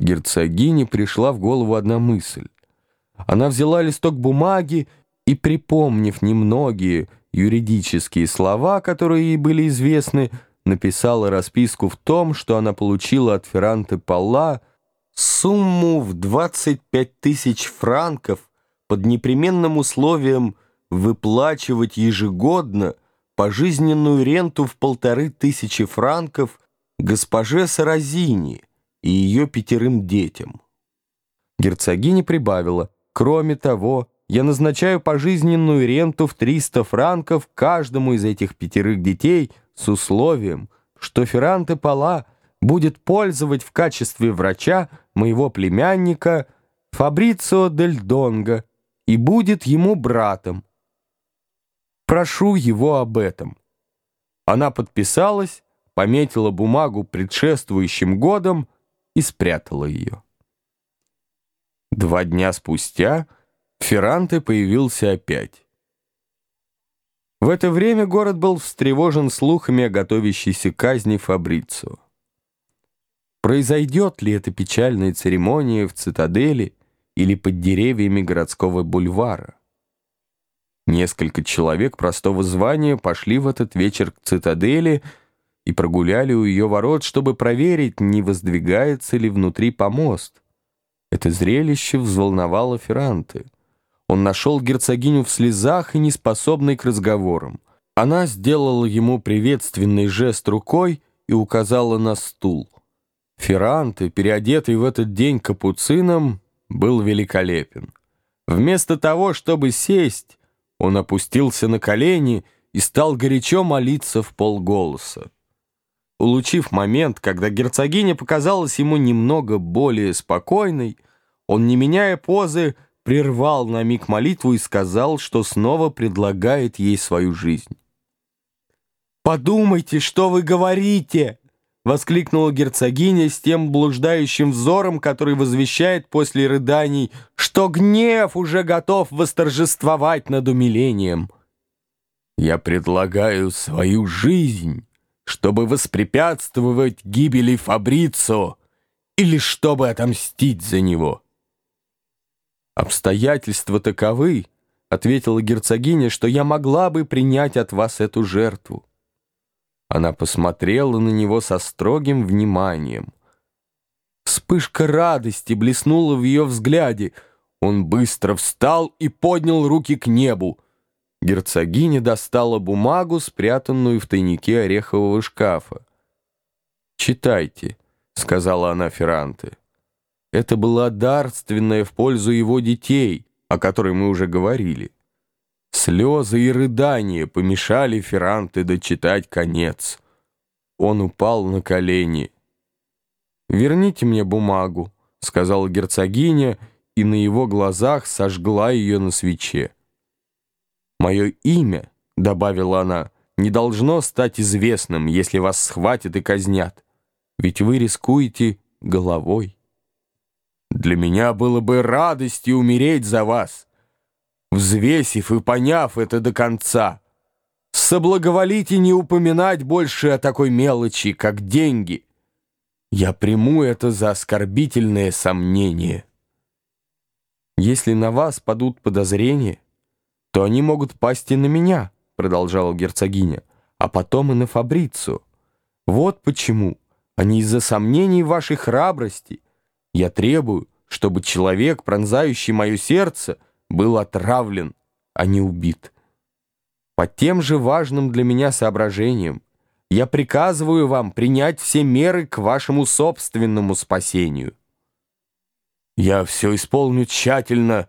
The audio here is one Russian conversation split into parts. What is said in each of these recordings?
Герцогине пришла в голову одна мысль. Она взяла листок бумаги и, припомнив немногие юридические слова, которые ей были известны, написала расписку в том, что она получила от Ферранте Палла сумму в 25 тысяч франков под непременным условием выплачивать ежегодно пожизненную ренту в полторы тысячи франков госпоже Саразини и ее пятерым детям. Герцогиня прибавила, кроме того, я назначаю пожизненную ренту в 300 франков каждому из этих пятерых детей с условием, что Ферранте Пала будет пользовать в качестве врача моего племянника Фабрицио Дель Донго и будет ему братом. Прошу его об этом. Она подписалась, пометила бумагу предшествующим годом и спрятала ее. Два дня спустя Ферранте появился опять. В это время город был встревожен слухами о готовящейся казни Фабрицио. Произойдет ли эта печальная церемония в цитадели или под деревьями городского бульвара? Несколько человек простого звания пошли в этот вечер к цитадели и прогуляли у ее ворот, чтобы проверить, не воздвигается ли внутри помост. Это зрелище взволновало Ферранте. Он нашел герцогиню в слезах и неспособной к разговорам. Она сделала ему приветственный жест рукой и указала на стул. Ферранте, переодетый в этот день капуцином, был великолепен. Вместо того, чтобы сесть, он опустился на колени и стал горячо молиться в полголоса. Улучив момент, когда герцогиня показалась ему немного более спокойной, он, не меняя позы, прервал на миг молитву и сказал, что снова предлагает ей свою жизнь. «Подумайте, что вы говорите!» — воскликнула герцогиня с тем блуждающим взором, который возвещает после рыданий, что гнев уже готов восторжествовать над умилением. «Я предлагаю свою жизнь, чтобы воспрепятствовать гибели Фабрицо или чтобы отомстить за него». «Обстоятельства таковы», — ответила герцогиня, «что я могла бы принять от вас эту жертву». Она посмотрела на него со строгим вниманием. Вспышка радости блеснула в ее взгляде. Он быстро встал и поднял руки к небу. Герцогиня достала бумагу, спрятанную в тайнике орехового шкафа. «Читайте», — сказала она Ферранте. Это была дарственная в пользу его детей, о которой мы уже говорили. Слезы и рыдания помешали Ферранте дочитать конец. Он упал на колени. «Верните мне бумагу», — сказала герцогиня, и на его глазах сожгла ее на свече. «Мое имя», — добавила она, — «не должно стать известным, если вас схватят и казнят, ведь вы рискуете головой». Для меня было бы радостью умереть за вас, взвесив и поняв это до конца. Соблаговолите не упоминать больше о такой мелочи, как деньги. Я приму это за оскорбительное сомнение. Если на вас падут подозрения, то они могут пасть и на меня, продолжала герцогиня, а потом и на Фабрицу. Вот почему, а не из-за сомнений вашей храбрости — я требую, чтобы человек, пронзающий мое сердце, был отравлен, а не убит. По тем же важным для меня соображениям я приказываю вам принять все меры к вашему собственному спасению. Я все исполню тщательно,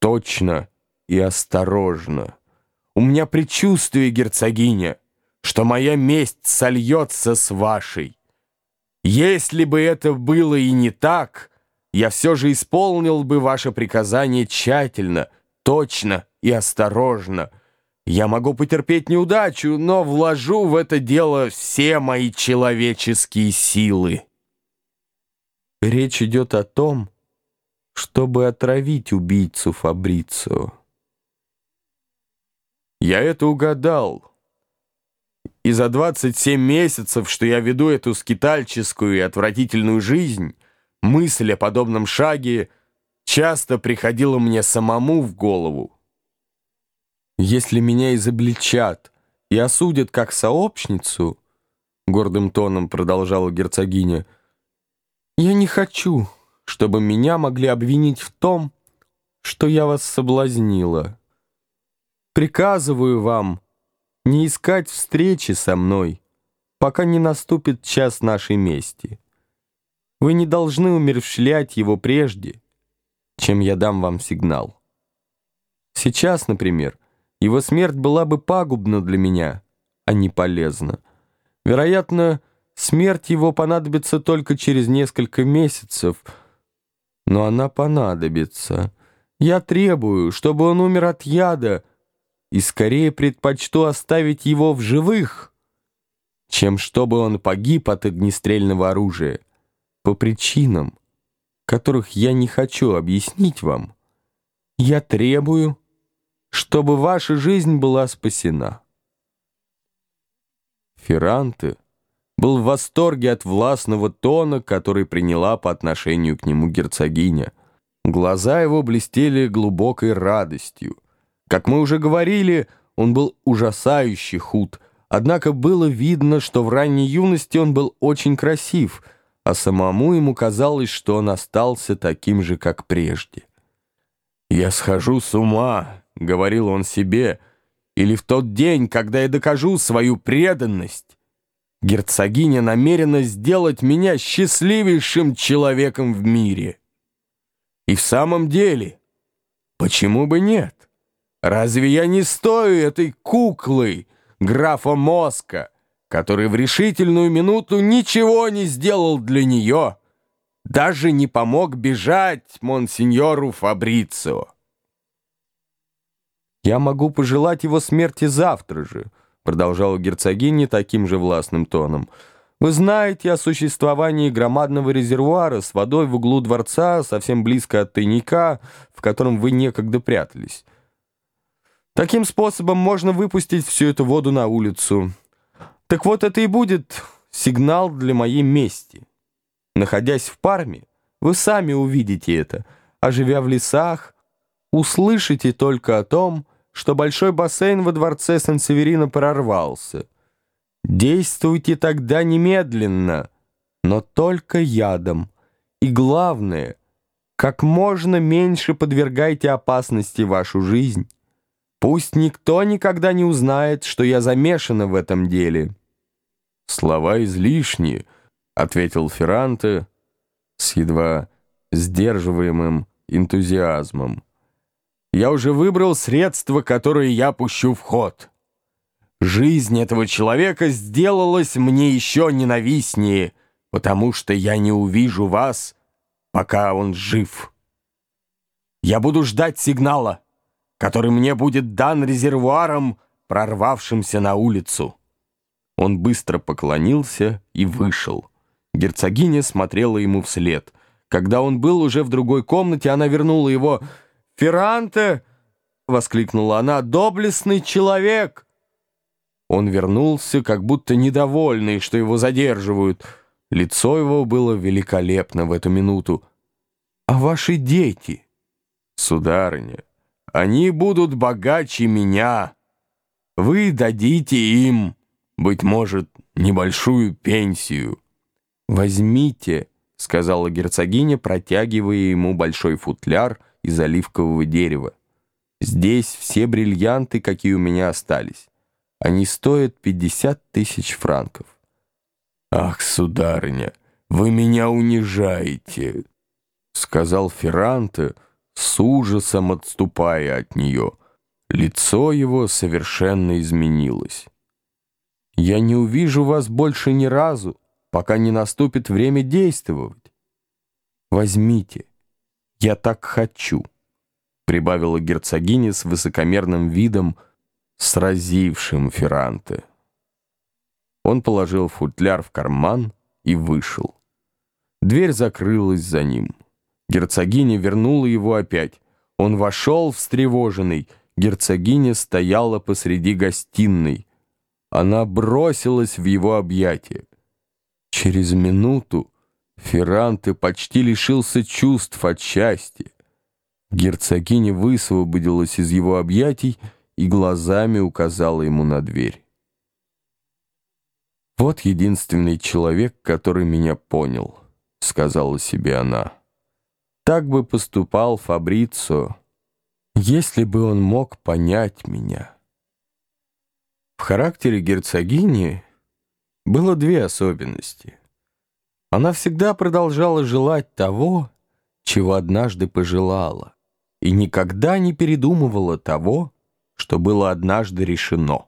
точно и осторожно. У меня предчувствие, герцогиня, что моя месть сольется с вашей. Если бы это было и не так, я все же исполнил бы ваше приказание тщательно, точно и осторожно. Я могу потерпеть неудачу, но вложу в это дело все мои человеческие силы. Речь идет о том, чтобы отравить убийцу Фабрицио. Я это угадал и за 27 месяцев, что я веду эту скитальческую и отвратительную жизнь, мысль о подобном шаге часто приходила мне самому в голову. Если меня изобличат и осудят как сообщницу, гордым тоном продолжала герцогиня, я не хочу, чтобы меня могли обвинить в том, что я вас соблазнила. Приказываю вам не искать встречи со мной, пока не наступит час нашей мести. Вы не должны умерщвлять его прежде, чем я дам вам сигнал. Сейчас, например, его смерть была бы пагубна для меня, а не полезна. Вероятно, смерть его понадобится только через несколько месяцев, но она понадобится. Я требую, чтобы он умер от яда, и скорее предпочту оставить его в живых, чем чтобы он погиб от огнестрельного оружия. По причинам, которых я не хочу объяснить вам, я требую, чтобы ваша жизнь была спасена. Ферранте был в восторге от властного тона, который приняла по отношению к нему герцогиня. Глаза его блестели глубокой радостью. Как мы уже говорили, он был ужасающе худ, однако было видно, что в ранней юности он был очень красив, а самому ему казалось, что он остался таким же, как прежде. «Я схожу с ума», — говорил он себе, — «или в тот день, когда я докажу свою преданность, герцогиня намерена сделать меня счастливейшим человеком в мире». И в самом деле, почему бы нет? Разве я не стою этой куклы, графа Моска, который в решительную минуту ничего не сделал для нее, даже не помог бежать монсеньору Фабрицио? «Я могу пожелать его смерти завтра же», продолжала герцогиня таким же властным тоном. «Вы знаете о существовании громадного резервуара с водой в углу дворца, совсем близко от тайника, в котором вы некогда прятались. Таким способом можно выпустить всю эту воду на улицу. Так вот, это и будет сигнал для моей мести. Находясь в Парме, вы сами увидите это, а живя в лесах, услышите только о том, что большой бассейн во дворце Сан-Северино прорвался. Действуйте тогда немедленно, но только ядом. И главное, как можно меньше подвергайте опасности вашу жизнь. Пусть никто никогда не узнает, что я замешана в этом деле». «Слова излишни», — ответил Ферранте с едва сдерживаемым энтузиазмом. Я уже выбрал средства, которые я пущу в ход. Жизнь этого человека сделалась мне еще ненавистнее, потому что я не увижу вас, пока он жив. Я буду ждать сигнала, который мне будет дан резервуаром, прорвавшимся на улицу. Он быстро поклонился и вышел. Герцогиня смотрела ему вслед. Когда он был уже в другой комнате, она вернула его «Ферранте!» — воскликнула она. «Доблестный человек!» Он вернулся, как будто недовольный, что его задерживают. Лицо его было великолепно в эту минуту. «А ваши дети?» «Сударыня, они будут богаче меня. Вы дадите им, быть может, небольшую пенсию». «Возьмите», — сказала герцогиня, протягивая ему большой футляр — из оливкового дерева. Здесь все бриллианты, какие у меня остались. Они стоят 50 тысяч франков. «Ах, сударыня, вы меня унижаете!» Сказал Ферранте, с ужасом отступая от нее. Лицо его совершенно изменилось. «Я не увижу вас больше ни разу, пока не наступит время действовать. Возьмите». «Я так хочу», — прибавила герцогиня с высокомерным видом, сразившим Ферранте. Он положил футляр в карман и вышел. Дверь закрылась за ним. Герцогиня вернула его опять. Он вошел встревоженный. Герцогиня стояла посреди гостиной. Она бросилась в его объятия. Через минуту Ферранте почти лишился чувств от счастья. Герцогиня высвободилась из его объятий и глазами указала ему на дверь. «Вот единственный человек, который меня понял», — сказала себе она. «Так бы поступал Фабрицо, если бы он мог понять меня». В характере герцогини было две особенности. Она всегда продолжала желать того, чего однажды пожелала, и никогда не передумывала того, что было однажды решено.